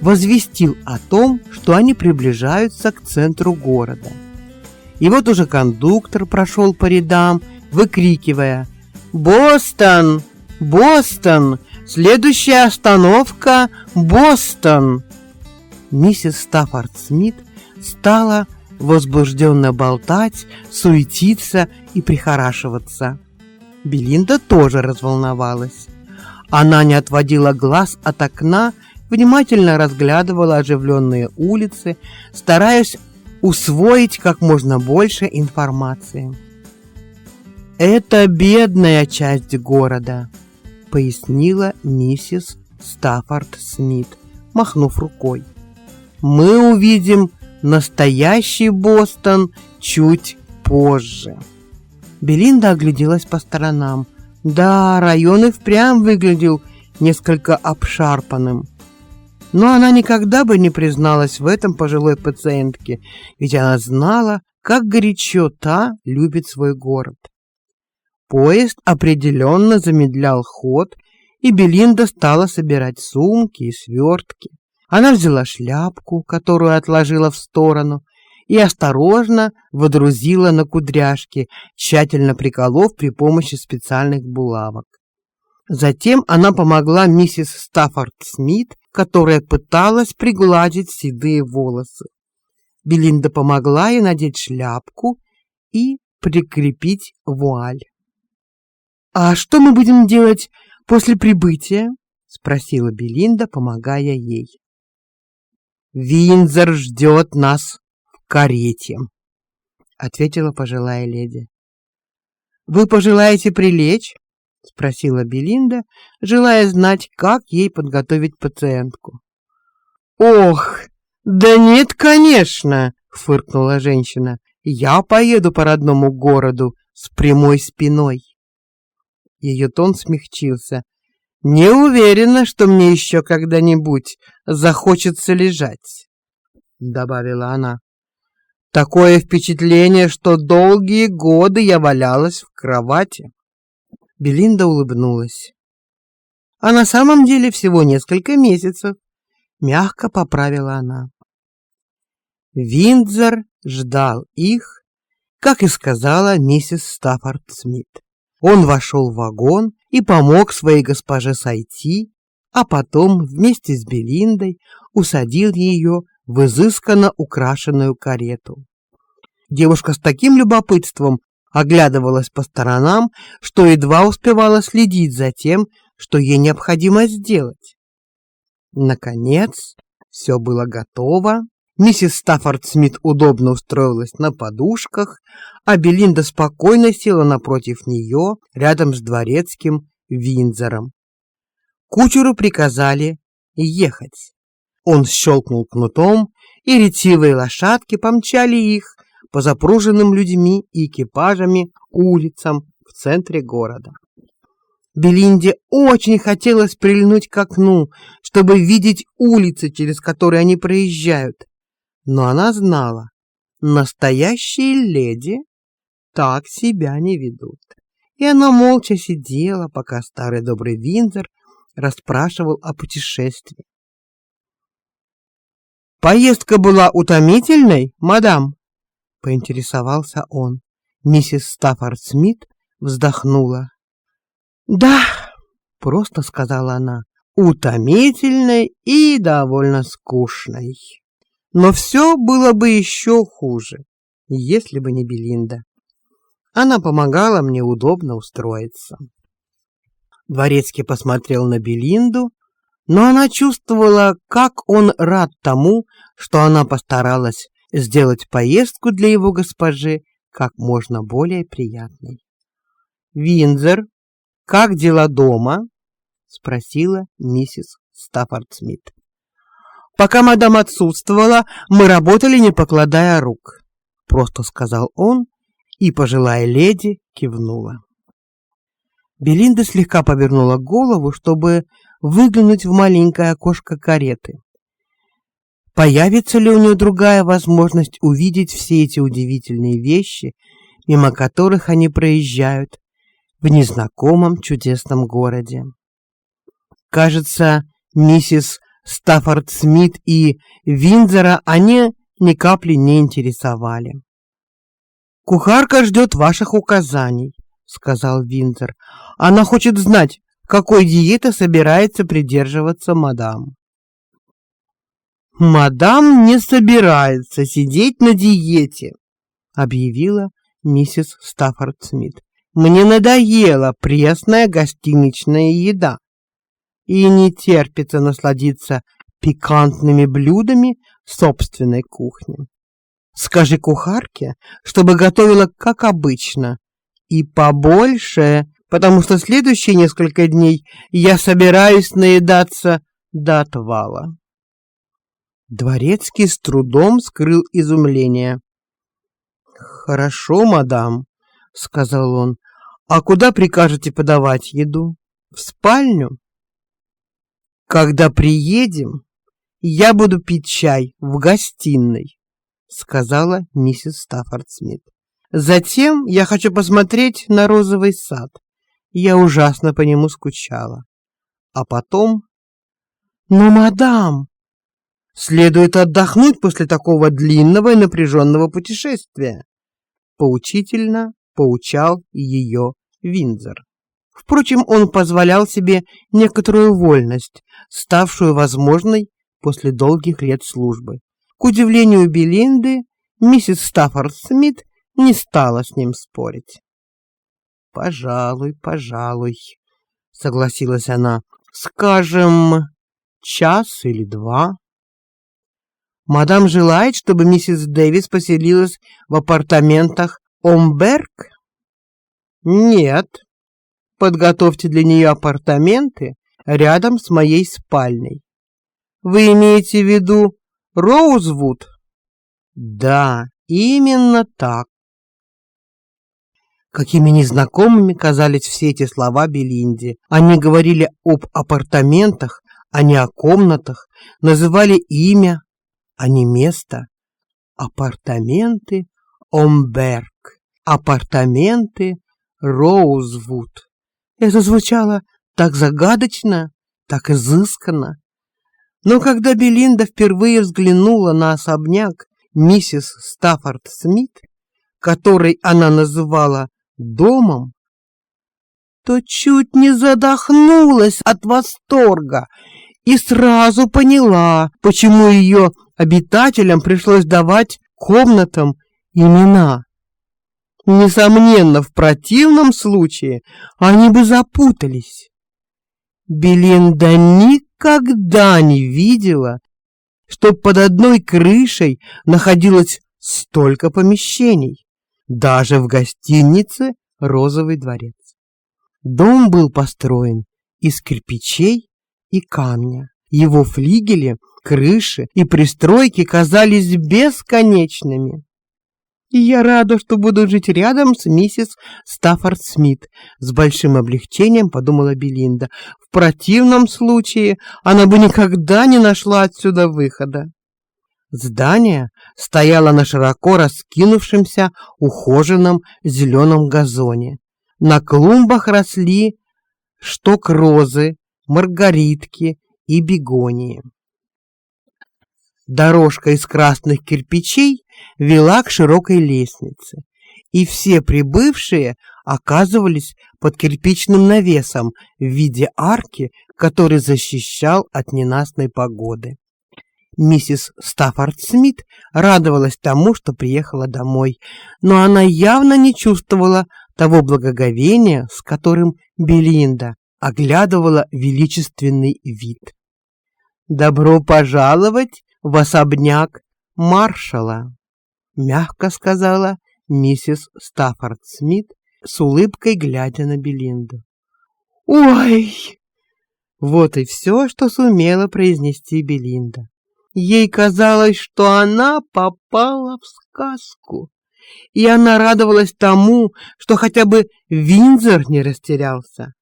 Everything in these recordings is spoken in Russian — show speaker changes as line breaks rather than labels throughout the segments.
возвестил о том, что они приближаются к центру города. И вот уже кондуктор прошел по рядам, выкрикивая «Бостон! Бостон! Следующая остановка – Бостон!» Миссис Стаффорд Смит стала возбужденно болтать, суетиться и прихорашиваться. Белинда тоже разволновалась. Она не отводила глаз от окна, внимательно разглядывала оживленные улицы, стараясь усвоить как можно больше информации. «Это бедная часть города», — пояснила миссис Стаффорд Смит, махнув рукой. «Мы увидим настоящий Бостон чуть позже». Белинда огляделась по сторонам. Да, район и впрямь выглядел несколько обшарпанным. Но она никогда бы не призналась в этом пожилой пациентке, ведь она знала, как горячо та любит свой город. Поезд определенно замедлял ход, и Белинда стала собирать сумки и свертки. Она взяла шляпку, которую отложила в сторону, и осторожно водрузила на кудряшки, тщательно приколов при помощи специальных булавок. Затем она помогла миссис Стаффорд Смит, которая пыталась пригладить седые волосы. Белинда помогла ей надеть шляпку и прикрепить вуаль. «А что мы будем делать после прибытия?» — спросила Белинда, помогая ей. «Винзор ждет нас карете, ответила пожилая леди. Вы пожелаете прилечь? Спросила Белинда, желая знать, как ей подготовить пациентку. Ох, да нет, конечно, фыркнула женщина. Я поеду по родному городу с прямой спиной. Ее тон смягчился. Не уверена, что мне еще когда-нибудь захочется лежать, добавила она. Такое впечатление, что долгие годы я валялась в кровати. Белинда улыбнулась. А на самом деле всего несколько месяцев, мягко поправила она. Виндзор ждал их, как и сказала миссис Стаффорд Смит. Он вошел в вагон и помог своей госпоже сойти, а потом вместе с Белиндой усадил ее в изысканно украшенную карету. Девушка с таким любопытством оглядывалась по сторонам, что едва успевала следить за тем, что ей необходимо сделать. Наконец, все было готово. Миссис Стаффорд Смит удобно устроилась на подушках, а Белинда спокойно села напротив нее, рядом с дворецким Винзором. Кучеру приказали ехать. Он щелкнул кнутом, и ретивые лошадки помчали их по запруженным людьми и экипажами улицам в центре города. Белинде очень хотелось прильнуть к окну, чтобы видеть улицы, через которые они проезжают. Но она знала, настоящие леди так себя не ведут. И она молча сидела, пока старый добрый Винзор расспрашивал о путешествии. Поездка была утомительной, мадам, поинтересовался он. Миссис Стаффорд Смит вздохнула. "Да", просто сказала она. "Утомительной и довольно скучной. Но все было бы еще хуже, если бы не Белинда. Она помогала мне удобно устроиться". Дворецкий посмотрел на Белинду, но она чувствовала, как он рад тому, что она постаралась сделать поездку для его госпожи как можно более приятной. Винзер, как дела дома? спросила миссис Стаффорд Смит. Пока мадам отсутствовала, мы работали, не покладая рук, просто сказал он, и пожилая леди кивнула. Белинда слегка повернула голову, чтобы выглянуть в маленькое окошко кареты. Появится ли у нее другая возможность увидеть все эти удивительные вещи, мимо которых они проезжают в незнакомом чудесном городе? Кажется, миссис Стаффорд Смит и Винзера они ни капли не интересовали. Кухарка ждет ваших указаний, сказал Винзер. Она хочет знать, какой диеты собирается придерживаться мадам. Мадам не собирается сидеть на диете, объявила миссис Стаффорд Смит. Мне надоела пресная гостиничная еда, и не терпится насладиться пикантными блюдами собственной кухни. Скажи кухарке, чтобы готовила как обычно, и побольше, потому что следующие несколько дней я собираюсь наедаться до отвала. Дворецкий с трудом скрыл изумление. Хорошо, мадам, сказал он. А куда прикажете подавать еду? В спальню? Когда приедем, я буду пить чай в гостиной, сказала миссис Стаффорд Смит. Затем я хочу посмотреть на розовый сад. Я ужасно по нему скучала. А потом... Но, мадам, следует отдохнуть после такого длинного и напряженного путешествия. Поучительно поучал ее Винзер. Впрочем, он позволял себе некоторую вольность, ставшую возможной после долгих лет службы. К удивлению Белинды, миссис Стаффорд Смит не стала с ним спорить. Пожалуй, пожалуй, согласилась она. Скажем, час или два. Мадам желает, чтобы миссис Дэвис поселилась в апартаментах Омберг? Нет. Подготовьте для нее апартаменты рядом с моей спальней. Вы имеете в виду Роузвуд? Да, именно так. Какими незнакомыми казались все эти слова Белинде. Они говорили об апартаментах, а не о комнатах, называли имя, а не место. Апартаменты Омберг, апартаменты Роузвуд. Это звучало так загадочно, так изысканно. Но когда Белинда впервые взглянула на особняк миссис Стаффорд Смит, который она называла домом, то чуть не задохнулась от восторга и сразу поняла, почему ее обитателям пришлось давать комнатам имена. Несомненно, в противном случае они бы запутались. Белинда никогда не видела, чтоб под одной крышей находилось столько помещений даже в гостинице Розовый дворец. Дом был построен из кирпичей и камня. Его флигели, крыши и пристройки казались бесконечными. И я рада, что буду жить рядом с миссис Стаффорд Смит, с большим облегчением подумала Белинда. В противном случае она бы никогда не нашла отсюда выхода. Здание стояло на широко раскинувшемся ухоженном зеленом газоне. На клумбах росли шток-розы, маргаритки и бегонии. Дорожка из красных кирпичей вела к широкой лестнице, и все прибывшие оказывались под кирпичным навесом в виде арки, который защищал от ненастной погоды. Миссис Стаффорд Смит радовалась тому, что приехала домой, но она явно не чувствовала того благоговения, с которым Белинда оглядывала величественный вид. Добро пожаловать в особняк маршала, мягко сказала миссис Стаффорд Смит с улыбкой глядя на Белинду. Ой! Вот и все, что сумела произнести Белинда. Ей казалось, что она попала в сказку, и она радовалась тому, что хотя бы Винзор не растерялся.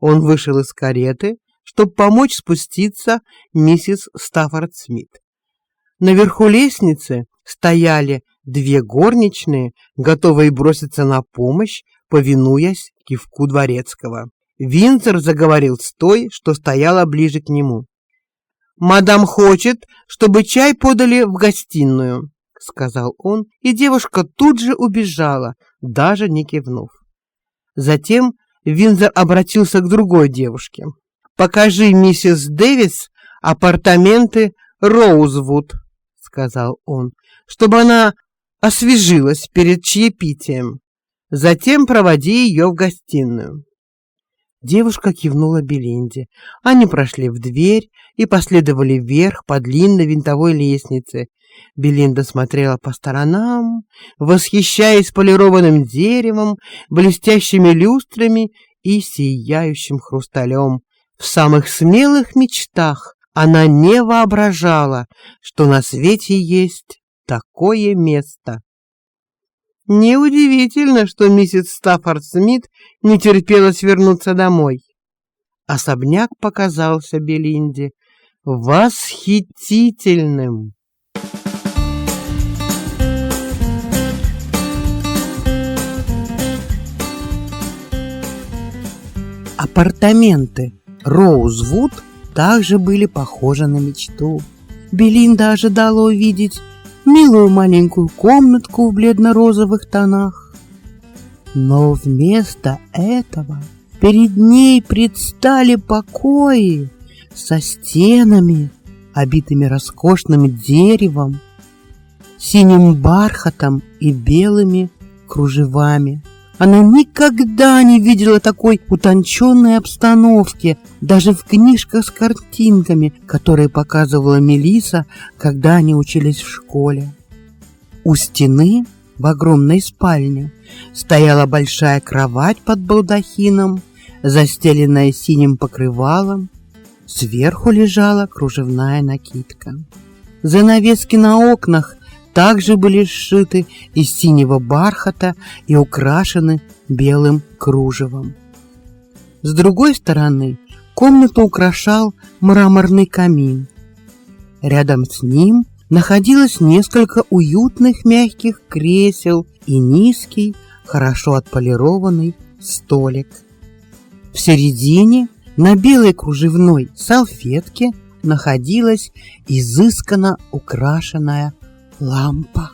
Он вышел из кареты, чтобы помочь спуститься миссис Стаффорд Смит. Наверху лестницы стояли две горничные, готовые броситься на помощь, повинуясь кивку дворецкого. Винзор заговорил с той, что стояла ближе к нему. «Мадам хочет, чтобы чай подали в гостиную», — сказал он, и девушка тут же убежала, даже не кивнув. Затем Винзор обратился к другой девушке. «Покажи миссис Дэвис апартаменты Роузвуд», — сказал он, «чтобы она освежилась перед чаепитием. Затем проводи ее в гостиную». Девушка кивнула Белинде. Они прошли в дверь и последовали вверх по длинной винтовой лестнице. Белинда смотрела по сторонам, восхищаясь полированным деревом, блестящими люстрами и сияющим хрусталем. В самых смелых мечтах она не воображала, что на свете есть такое место. Неудивительно, что миссис Стаффорд Смит не терпела свернуться домой. Особняк показался Белинде восхитительным. Апартаменты Роузвуд также были похожи на мечту. Белинда ожидала увидеть милую маленькую комнатку в бледно-розовых тонах. Но вместо этого перед ней предстали покои со стенами, обитыми роскошным деревом, синим бархатом и белыми кружевами. Она никогда не видела такой утонченной обстановки, даже в книжках с картинками, которые показывала Мелиса, когда они учились в школе. У стены в огромной спальне стояла большая кровать под балдахином, застеленная синим покрывалом. Сверху лежала кружевная накидка. Занавески на окнах также были сшиты из синего бархата и украшены белым кружевом. С другой стороны комнату украшал мраморный камин. Рядом с ним находилось несколько уютных мягких кресел и низкий, хорошо отполированный столик. В середине на белой кружевной салфетке находилась изысканно украшенная лампа.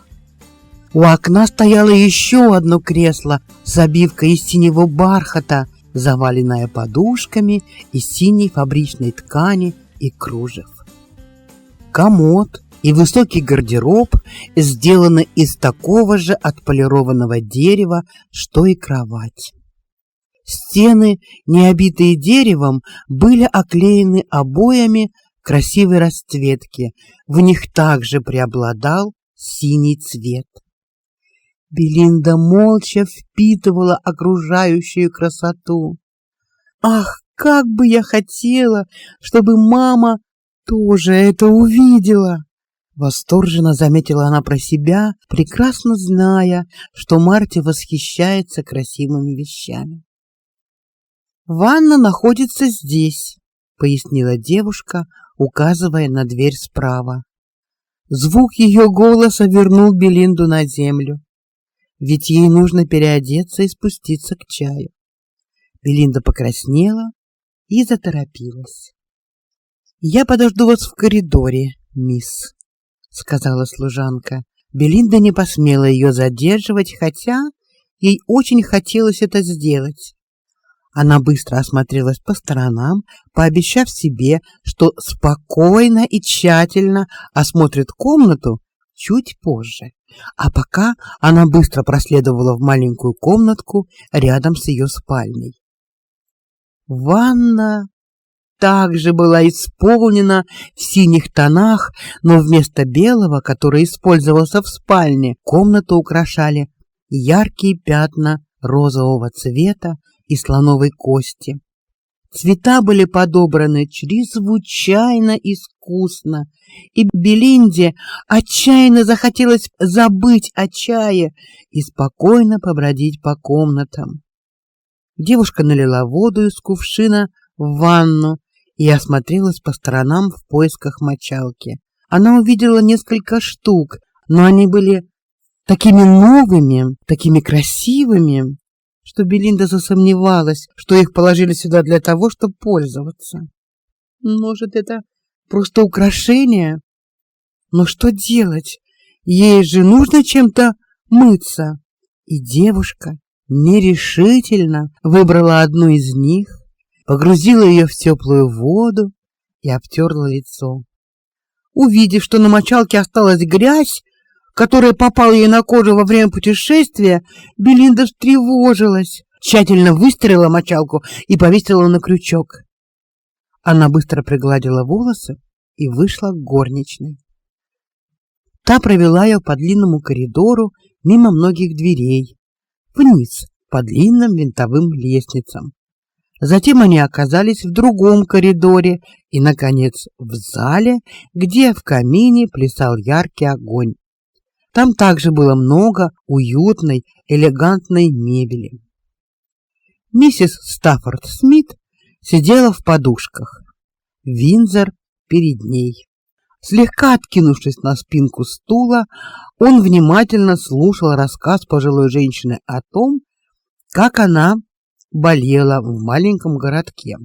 У окна стояло еще одно кресло с обивкой из синего бархата, заваленное подушками из синей фабричной ткани и кружев. Комод и высокий гардероб сделаны из такого же отполированного дерева, что и кровать. Стены, не обитые деревом, были оклеены обоями красивой расцветки. В них также преобладал синий цвет. Белинда молча впитывала окружающую красоту. Ах, как бы я хотела, чтобы мама тоже это увидела. Восторженно заметила она про себя, прекрасно зная, что Марти восхищается красивыми вещами. Ванна находится здесь, пояснила девушка, указывая на дверь справа. Звук ее голоса вернул Белинду на землю, ведь ей нужно переодеться и спуститься к чаю. Белинда покраснела и заторопилась. Я подожду вас в коридоре, мисс, сказала служанка. Белинда не посмела ее задерживать, хотя ей очень хотелось это сделать. Она быстро осмотрелась по сторонам, пообещав себе, что спокойно и тщательно осмотрит комнату чуть позже. А пока она быстро проследовала в маленькую комнатку рядом с ее спальней. Ванна также была исполнена в синих тонах, но вместо белого, который использовался в спальне, комнату украшали яркие пятна розового цвета и слоновой кости. Цвета были подобраны чрезвычайно искусно и Белинде отчаянно захотелось забыть о чае и спокойно побродить по комнатам. Девушка налила воду из кувшина в ванну и осмотрелась по сторонам в поисках мочалки. Она увидела несколько штук, но они были такими новыми, такими красивыми, что Белинда засомневалась, что их положили сюда для того, чтобы пользоваться. Может, это просто украшение? Но что делать? Ей же нужно чем-то мыться. И девушка нерешительно выбрала одну из них, погрузила ее в теплую воду и обтерла лицо. Увидев, что на мочалке осталась грязь, которая попала ей на кожу во время путешествия, Белинда встревожилась, тщательно выстроила мочалку и повесила на крючок. Она быстро пригладила волосы и вышла к горничной. Та провела ее по длинному коридору мимо многих дверей, вниз по длинным винтовым лестницам. Затем они оказались в другом коридоре и, наконец, в зале, где в камине плясал яркий огонь. Там также было много уютной, элегантной мебели. Миссис Стаффорд Смит сидела в подушках. Винзер перед ней. Слегка откинувшись на спинку стула, он внимательно слушал рассказ пожилой женщины о том, как она болела в маленьком городке.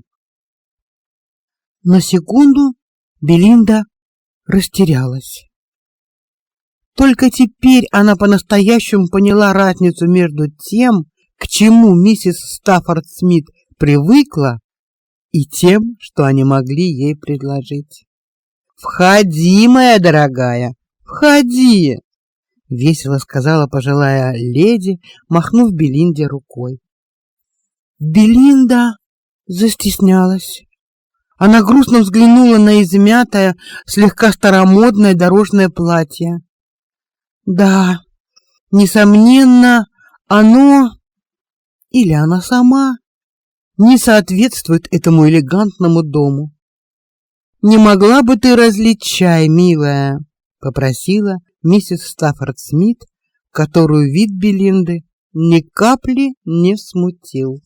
На секунду Белинда растерялась. Только теперь она по-настоящему поняла разницу между тем, к чему миссис Стаффорд Смит привыкла, и тем, что они могли ей предложить. «Входи, моя дорогая, входи!» — весело сказала пожилая леди, махнув Белинде рукой. Белинда застеснялась. Она грустно взглянула на измятое, слегка старомодное дорожное платье. Да, несомненно, оно или она сама не соответствует этому элегантному дому. Не могла бы ты разлить чай, милая, попросила миссис Стаффорд Смит, которую вид Белинды ни капли не смутил.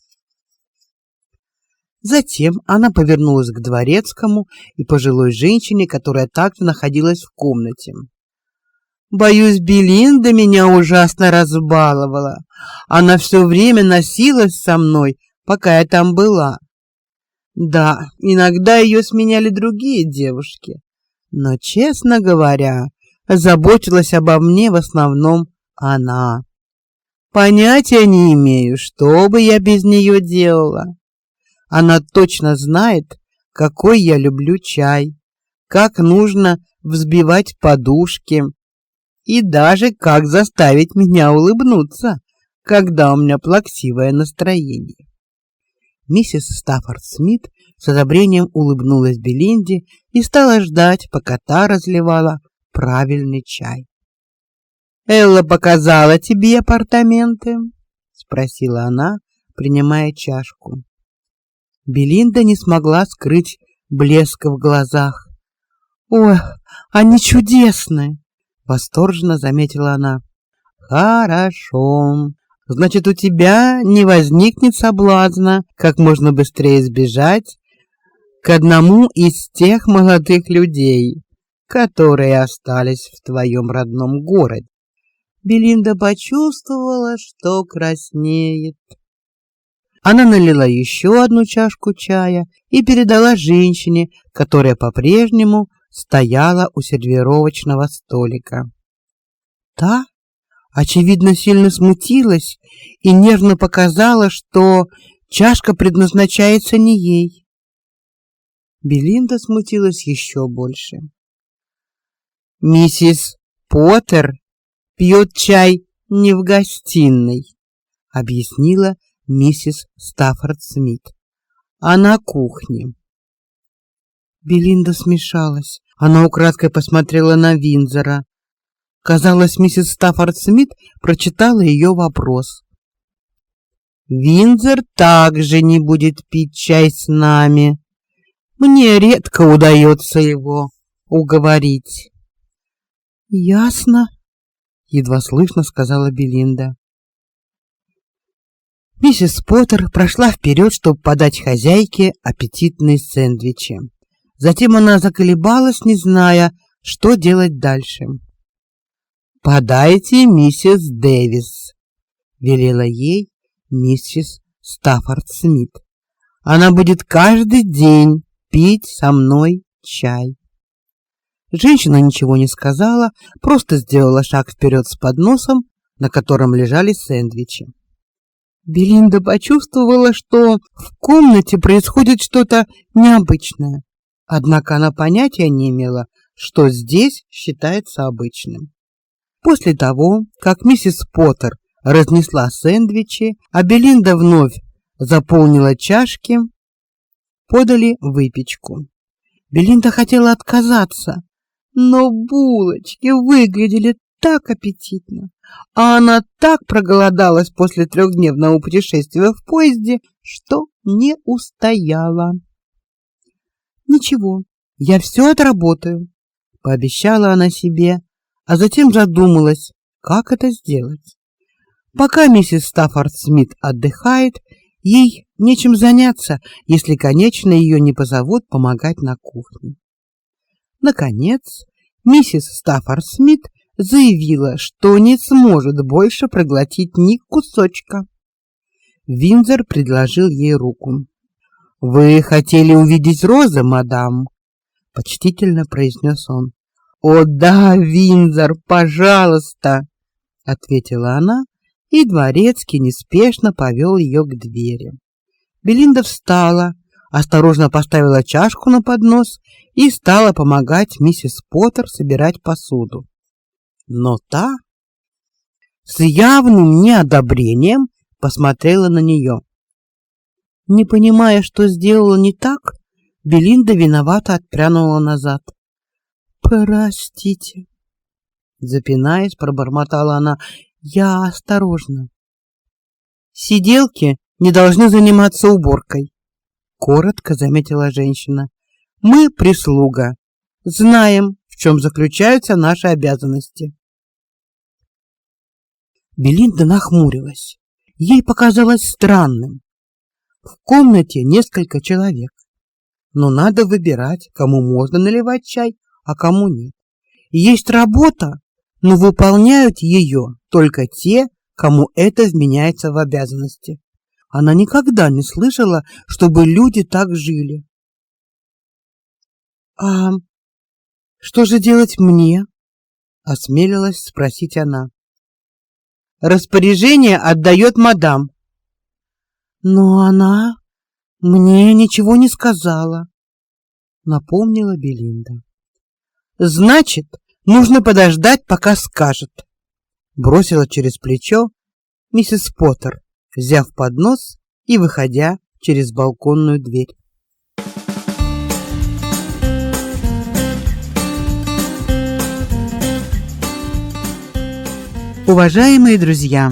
Затем она повернулась к дворецкому и пожилой женщине, которая также находилась в комнате. Боюсь, Белинда меня ужасно разбаловала. Она все время носилась со мной, пока я там была. Да, иногда ее сменяли другие девушки, но, честно говоря, заботилась обо мне в основном она. Понятия не имею, что бы я без нее делала. Она точно знает, какой я люблю чай, как нужно взбивать подушки, и даже как заставить меня улыбнуться, когда у меня плаксивое настроение. Миссис Стаффорд Смит с одобрением улыбнулась Белинде и стала ждать, пока та разливала правильный чай. «Элла показала тебе апартаменты?» — спросила она, принимая чашку. Белинда не смогла скрыть блеска в глазах. «Ой, они чудесные!» Восторженно заметила она. Хорошо. Значит, у тебя не возникнет соблазна как можно быстрее сбежать к одному из тех молодых людей, которые остались в твоем родном городе. Белинда почувствовала, что краснеет. Она налила еще одну чашку чая и передала женщине, которая по-прежнему стояла у сервировочного столика. Та, очевидно, сильно смутилась и нервно показала, что чашка предназначается не ей. Белинда смутилась еще больше. Миссис Поттер пьет чай не в гостиной, объяснила миссис Стаффорд Смит, а на кухне. Белинда смешалась. Она украдкой посмотрела на Винзера. Казалось, миссис Стаффорд Смит прочитала ее вопрос. Винзер также не будет пить чай с нами. Мне редко удается его уговорить. Ясно, едва слышно сказала Белинда. Миссис Поттер прошла вперед, чтобы подать хозяйке аппетитные сэндвичи. Затем она заколебалась, не зная, что делать дальше. «Подайте миссис Дэвис», — велела ей миссис Стаффорд Смит. «Она будет каждый день пить со мной чай». Женщина ничего не сказала, просто сделала шаг вперед с подносом, на котором лежали сэндвичи. Белинда почувствовала, что в комнате происходит что-то необычное. Однако она понятия не имела, что здесь считается обычным. После того, как миссис Поттер разнесла сэндвичи, а Белинда вновь заполнила чашки, подали выпечку. Белинда хотела отказаться, но булочки выглядели так аппетитно, а она так проголодалась после трехдневного путешествия в поезде, что не устояла. Ничего, я все отработаю, пообещала она себе, а затем задумалась, как это сделать. Пока миссис Стаффорд Смит отдыхает, ей нечем заняться, если, конечно, ее не позовут помогать на кухне. Наконец, миссис Стаффорд Смит заявила, что не сможет больше проглотить ни кусочка. Винзер предложил ей руку. Вы хотели увидеть розы, мадам, почтительно произнес он. О да, Винзер, пожалуйста, ответила она, и дворецкий неспешно повел ее к двери. Белинда встала, осторожно поставила чашку на поднос и стала помогать миссис Поттер собирать посуду но та с явным неодобрением посмотрела на нее. Не понимая, что сделала не так, Белинда виновато отпрянула назад. Простите, запинаясь, пробормотала она. Я осторожно. Сиделки не должны заниматься уборкой, коротко заметила женщина. Мы прислуга, знаем, в чем заключаются наши обязанности. Белинда нахмурилась. Ей показалось странным. В комнате несколько человек, но надо выбирать, кому можно наливать чай, а кому нет. Есть работа, но выполняют ее только те, кому это вменяется в обязанности. Она никогда не слышала, чтобы люди так жили. А что же делать мне? осмелилась спросить она. Распоряжение отдает мадам. Но она мне ничего не сказала, напомнила Белинда. Значит, нужно подождать, пока скажет, бросила через плечо миссис Поттер, взяв поднос и выходя через балконную дверь. Уважаемые друзья,